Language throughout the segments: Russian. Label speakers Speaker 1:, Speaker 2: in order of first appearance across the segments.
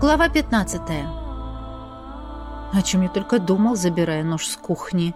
Speaker 1: Глава 15. О чем я только думал, забирая нож с кухни.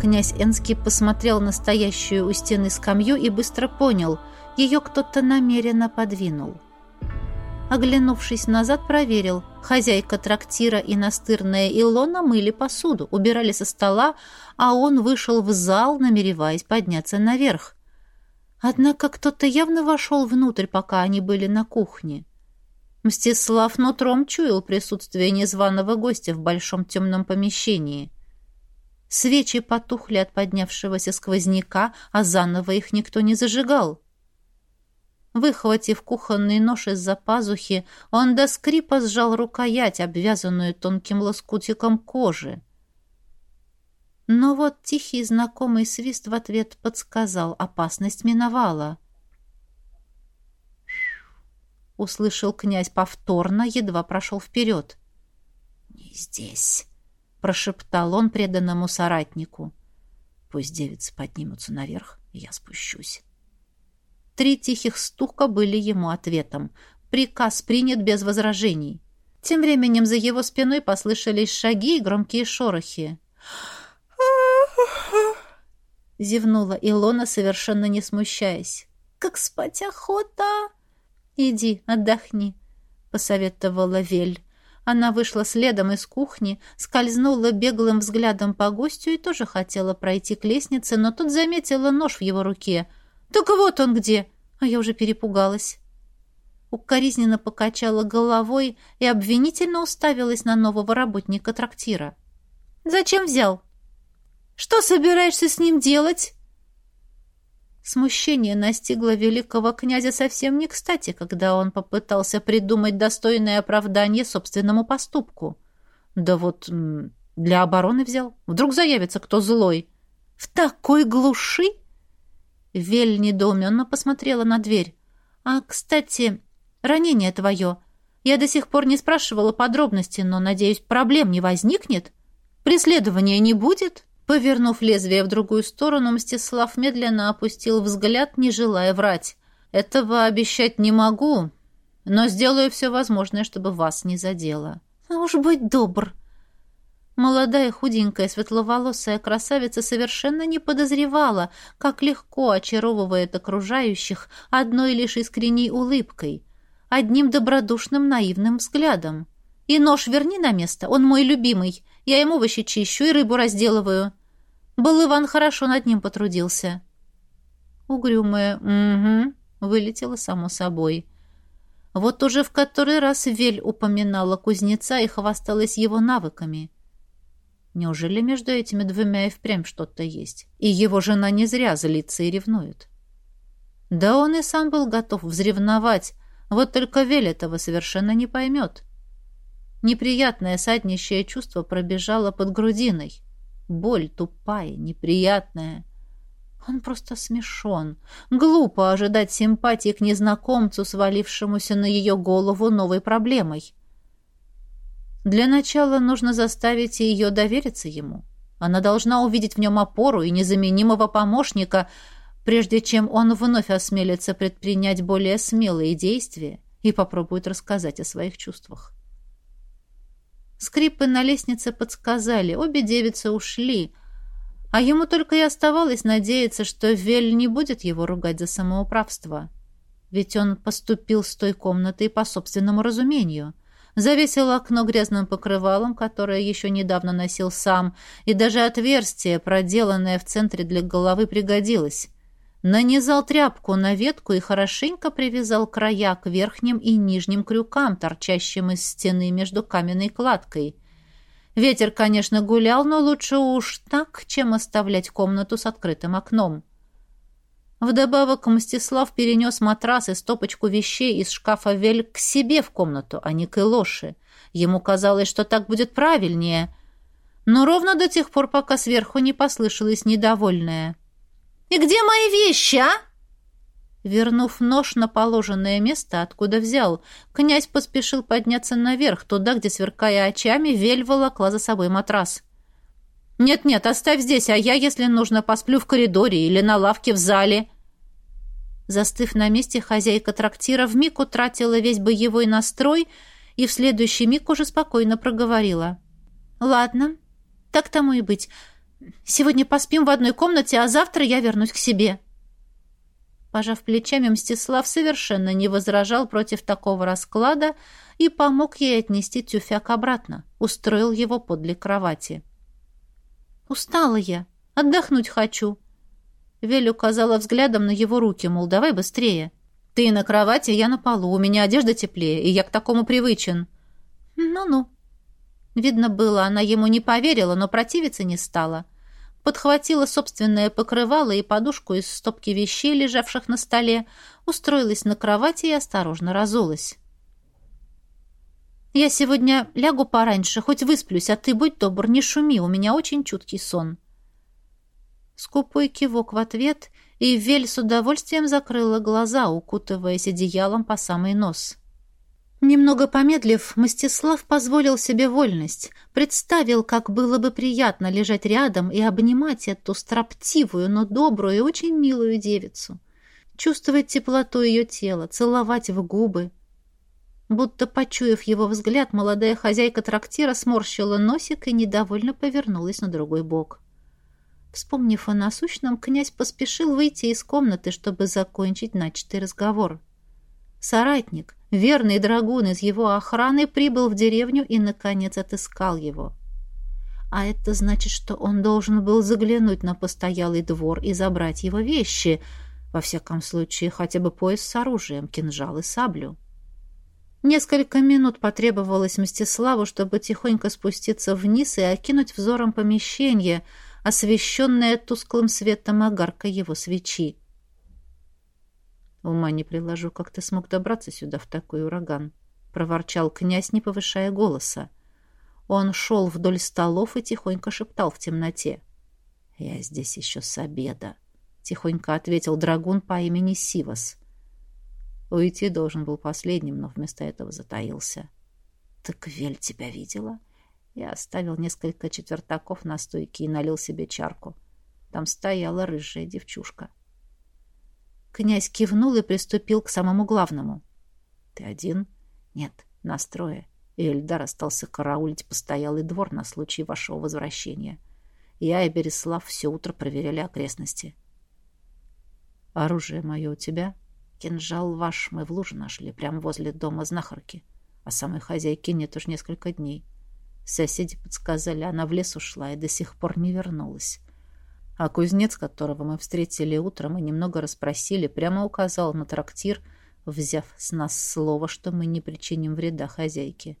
Speaker 1: Князь Энский посмотрел на стоящую у стены скамью и быстро понял, ее кто-то намеренно подвинул. Оглянувшись назад, проверил. Хозяйка трактира и настырная Илона мыли посуду, убирали со стола, а он вышел в зал, намереваясь подняться наверх. Однако кто-то явно вошел внутрь, пока они были на кухне. Мстислав нутром чуял присутствие незваного гостя в большом темном помещении. Свечи потухли от поднявшегося сквозняка, а заново их никто не зажигал. Выхватив кухонный нож из-за пазухи, он до скрипа сжал рукоять, обвязанную тонким лоскутиком кожи. Но вот тихий знакомый свист в ответ подсказал, опасность миновала — услышал князь повторно, едва прошел вперед. «Не здесь», — прошептал он преданному соратнику. «Пусть девицы поднимутся наверх, и я спущусь». Три тихих стука были ему ответом. Приказ принят без возражений. Тем временем за его спиной послышались шаги и громкие шорохи. Зевнула Илона, совершенно не смущаясь. «Как спать охота!» «Иди, отдохни», — посоветовала Вель. Она вышла следом из кухни, скользнула беглым взглядом по гостю и тоже хотела пройти к лестнице, но тут заметила нож в его руке. «Так вот он где!» А я уже перепугалась. Укоризненно покачала головой и обвинительно уставилась на нового работника трактира. «Зачем взял?» «Что собираешься с ним делать?» Смущение настигло великого князя совсем не кстати, когда он попытался придумать достойное оправдание собственному поступку. Да вот для обороны взял. Вдруг заявится кто злой. В такой глуши? Вель недоуменно посмотрела на дверь. А, кстати, ранение твое. Я до сих пор не спрашивала подробности, но, надеюсь, проблем не возникнет? Преследования не будет?» Повернув лезвие в другую сторону, Мстислав медленно опустил взгляд, не желая врать. «Этого обещать не могу, но сделаю все возможное, чтобы вас не задело». «А уж быть добр!» Молодая, худенькая, светловолосая красавица совершенно не подозревала, как легко очаровывает окружающих одной лишь искренней улыбкой, одним добродушным наивным взглядом. «И нож верни на место, он мой любимый. Я ему овощи чищу и рыбу разделываю». Был Иван хорошо над ним потрудился. Угрюмая «Угу» вылетела само собой. Вот уже в который раз Вель упоминала кузнеца и хвасталась его навыками. Неужели между этими двумя и впрямь что-то есть? И его жена не зря злится и ревнует. Да он и сам был готов взревновать, вот только Вель этого совершенно не поймет. Неприятное саднищее чувство пробежало под грудиной. Боль тупая, неприятная. Он просто смешон. Глупо ожидать симпатии к незнакомцу, свалившемуся на ее голову новой проблемой. Для начала нужно заставить ее довериться ему. Она должна увидеть в нем опору и незаменимого помощника, прежде чем он вновь осмелится предпринять более смелые действия и попробует рассказать о своих чувствах. Скрипы на лестнице подсказали, обе девицы ушли, а ему только и оставалось надеяться, что Вель не будет его ругать за самоуправство. Ведь он поступил с той комнатой по собственному разумению. Завесил окно грязным покрывалом, которое еще недавно носил сам, и даже отверстие, проделанное в центре для головы, пригодилось. Нанизал тряпку на ветку и хорошенько привязал края к верхним и нижним крюкам, торчащим из стены между каменной кладкой. Ветер, конечно, гулял, но лучше уж так, чем оставлять комнату с открытым окном. Вдобавок Мстислав перенес матрас и стопочку вещей из шкафа Вель к себе в комнату, а не к Илоше. Ему казалось, что так будет правильнее. Но ровно до тех пор, пока сверху не послышалось недовольное. «И где мои вещи, а?» Вернув нож на положенное место, откуда взял, князь поспешил подняться наверх, туда, где, сверкая очами, вель волокла за собой матрас. «Нет-нет, оставь здесь, а я, если нужно, посплю в коридоре или на лавке в зале». Застыв на месте, хозяйка трактира вмиг утратила весь боевой настрой и в следующий миг уже спокойно проговорила. «Ладно, так тому и быть. Сегодня поспим в одной комнате, а завтра я вернусь к себе». Пожав плечами, Мстислав совершенно не возражал против такого расклада и помог ей отнести тюфяк обратно, устроил его подле кровати. «Устала я, отдохнуть хочу». Вель указала взглядом на его руки, мол, давай быстрее. «Ты на кровати, я на полу, у меня одежда теплее, и я к такому привычен». «Ну-ну». Видно было, она ему не поверила, но противиться не стала подхватила собственное покрывало и подушку из стопки вещей, лежавших на столе, устроилась на кровати и осторожно разулась. «Я сегодня лягу пораньше, хоть высплюсь, а ты, будь добр, не шуми, у меня очень чуткий сон». Скупой кивок в ответ, и Вель с удовольствием закрыла глаза, укутываясь одеялом по самый нос. Немного помедлив, Мстислав позволил себе вольность, представил, как было бы приятно лежать рядом и обнимать эту строптивую, но добрую и очень милую девицу, чувствовать теплоту ее тела, целовать в губы. Будто почуяв его взгляд, молодая хозяйка трактира сморщила носик и недовольно повернулась на другой бок. Вспомнив о насущном, князь поспешил выйти из комнаты, чтобы закончить начатый разговор. Соратник, Верный драгун из его охраны прибыл в деревню и, наконец, отыскал его. А это значит, что он должен был заглянуть на постоялый двор и забрать его вещи, во всяком случае, хотя бы пояс с оружием, кинжал и саблю. Несколько минут потребовалось Мстиславу, чтобы тихонько спуститься вниз и окинуть взором помещение, освещенное тусклым светом огарка его свечи. Ума не приложу, как ты смог добраться сюда в такой ураган, проворчал князь, не повышая голоса. Он шел вдоль столов и тихонько шептал в темноте. «Я здесь еще с обеда», — тихонько ответил драгун по имени Сивас. Уйти должен был последним, но вместо этого затаился. «Так Вель тебя видела?» Я оставил несколько четвертаков на стойке и налил себе чарку. Там стояла рыжая девчушка. — Князь кивнул и приступил к самому главному. «Ты один?» «Нет, настрое. Эльдар остался караулить постоялый двор на случай вашего возвращения. Я и Береслав все утро проверяли окрестности». «Оружие мое у тебя?» «Кинжал ваш мы в луже нашли, прямо возле дома знахарки. А самой хозяйки нет уж несколько дней. Соседи подсказали, она в лес ушла и до сих пор не вернулась. А кузнец, которого мы встретили утром и немного расспросили, прямо указал на трактир, взяв с нас слово, что мы не причиним вреда хозяйке.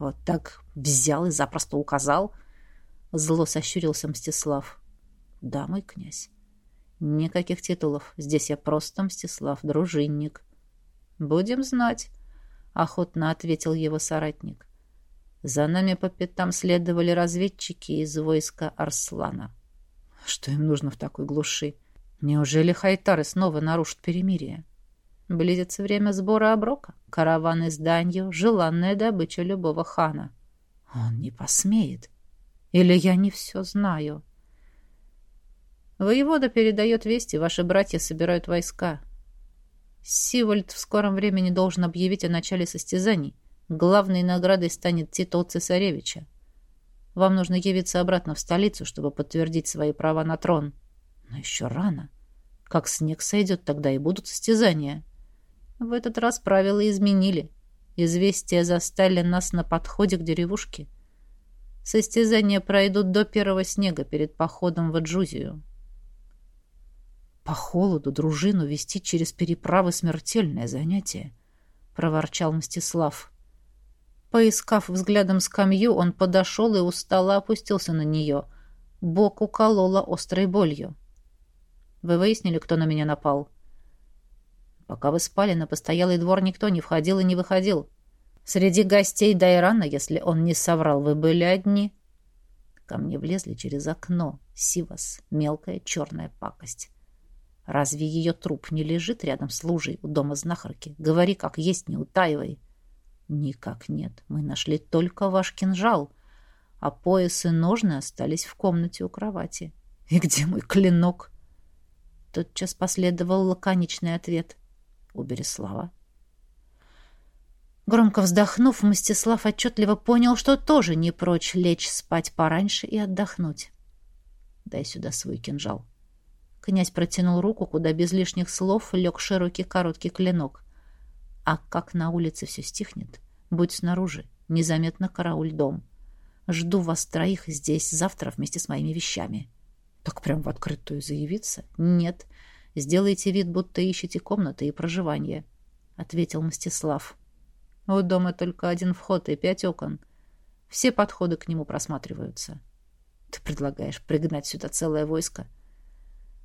Speaker 1: «Вот так взял и запросто указал?» Зло сощурился Мстислав. «Да, мой князь. Никаких титулов. Здесь я просто Мстислав, дружинник». «Будем знать», — охотно ответил его соратник. «За нами по пятам следовали разведчики из войска Арслана». Что им нужно в такой глуши? Неужели хайтары снова нарушат перемирие? Близится время сбора оброка. Караван из Данью — желанная добыча любого хана. Он не посмеет. Или я не все знаю? Воевода передает вести, ваши братья собирают войска. Сивольд в скором времени должен объявить о начале состязаний. Главной наградой станет титул цесаревича. Вам нужно явиться обратно в столицу, чтобы подтвердить свои права на трон. Но еще рано. Как снег сойдет, тогда и будут состязания. В этот раз правила изменили. Известия застали нас на подходе к деревушке. Состязания пройдут до первого снега перед походом в Аджузию. По холоду дружину вести через переправы смертельное занятие, проворчал Мстислав. Поискав взглядом скамью, он подошел и устало опустился на нее. Бок уколола острой болью. «Вы выяснили, кто на меня напал?» «Пока вы спали, на постоялый двор никто не входил и не выходил. Среди гостей Дайрана, если он не соврал, вы были одни». Ко мне влезли через окно. Сивас, мелкая черная пакость. Разве ее труп не лежит рядом с лужей у дома знахарки? Говори, как есть, не утаивай. Никак нет. Мы нашли только ваш кинжал, а пояс и ножны остались в комнате у кровати. И где мой клинок? Тотчас последовал лаконичный ответ. У Береслава. Громко вздохнув, Мстислав отчетливо понял, что тоже не прочь лечь спать пораньше и отдохнуть. «Дай сюда свой кинжал». Князь протянул руку, куда без лишних слов лег широкий короткий клинок. А как на улице все стихнет, будь снаружи, незаметно карауль дом. Жду вас троих здесь завтра вместе с моими вещами. Так прям в открытую заявиться? Нет. Сделайте вид, будто ищете комнаты и проживание, — ответил Мстислав. У дома только один вход и пять окон. Все подходы к нему просматриваются. Ты предлагаешь пригнать сюда целое войско?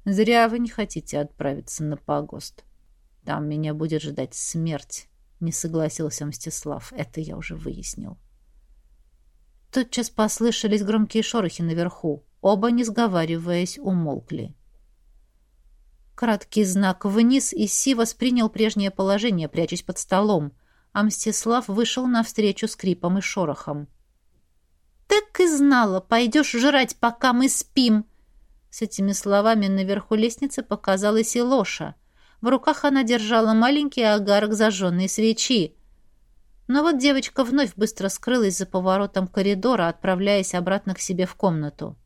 Speaker 1: Зря вы не хотите отправиться на погост. Там меня будет ждать смерть, не согласился Мстислав. Это я уже выяснил. Тотчас послышались громкие шорохи наверху. Оба, не сговариваясь, умолкли. Краткий знак вниз, и Си воспринял прежнее положение, прячась под столом а Мстислав вышел навстречу скрипом и шорохом. «Так и знала, пойдешь жрать, пока мы спим!» С этими словами наверху лестницы показалась и Лоша. В руках она держала маленький огарок зажженной свечи. Но вот девочка вновь быстро скрылась за поворотом коридора, отправляясь обратно к себе в комнату.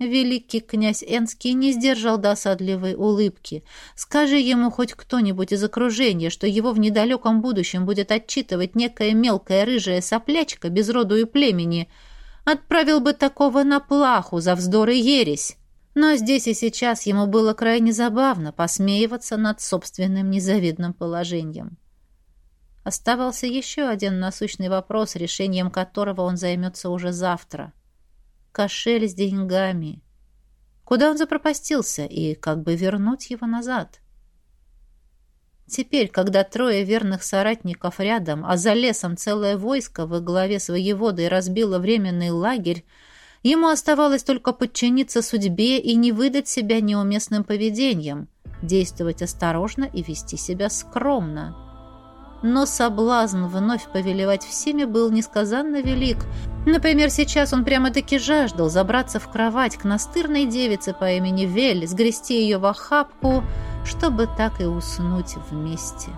Speaker 1: Великий князь Энский не сдержал досадливой улыбки. Скажи ему хоть кто-нибудь из окружения, что его в недалеком будущем будет отчитывать некая мелкая рыжая соплячка без роду и племени. Отправил бы такого на плаху за вздор и ересь. Но здесь и сейчас ему было крайне забавно посмеиваться над собственным незавидным положением. Оставался еще один насущный вопрос, решением которого он займется уже завтра — кошель с деньгами. Куда он запропастился и как бы вернуть его назад? Теперь, когда трое верных соратников рядом, а за лесом целое войско во главе своевода и разбило временный лагерь, ему оставалось только подчиниться судьбе и не выдать себя неуместным поведением, действовать осторожно и вести себя скромно. Но соблазн вновь повелевать всеми был несказанно велик. Например, сейчас он прямо-таки жаждал забраться в кровать к настырной девице по имени Вель, сгрести ее в охапку, чтобы так и уснуть вместе.